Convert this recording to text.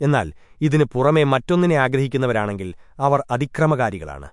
എന്നാൽ ഇതിനു പുറമെ മറ്റൊന്നിനെ ആഗ്രഹിക്കുന്നവരാണെങ്കിൽ അവർ അതിക്രമകാരികളാണ്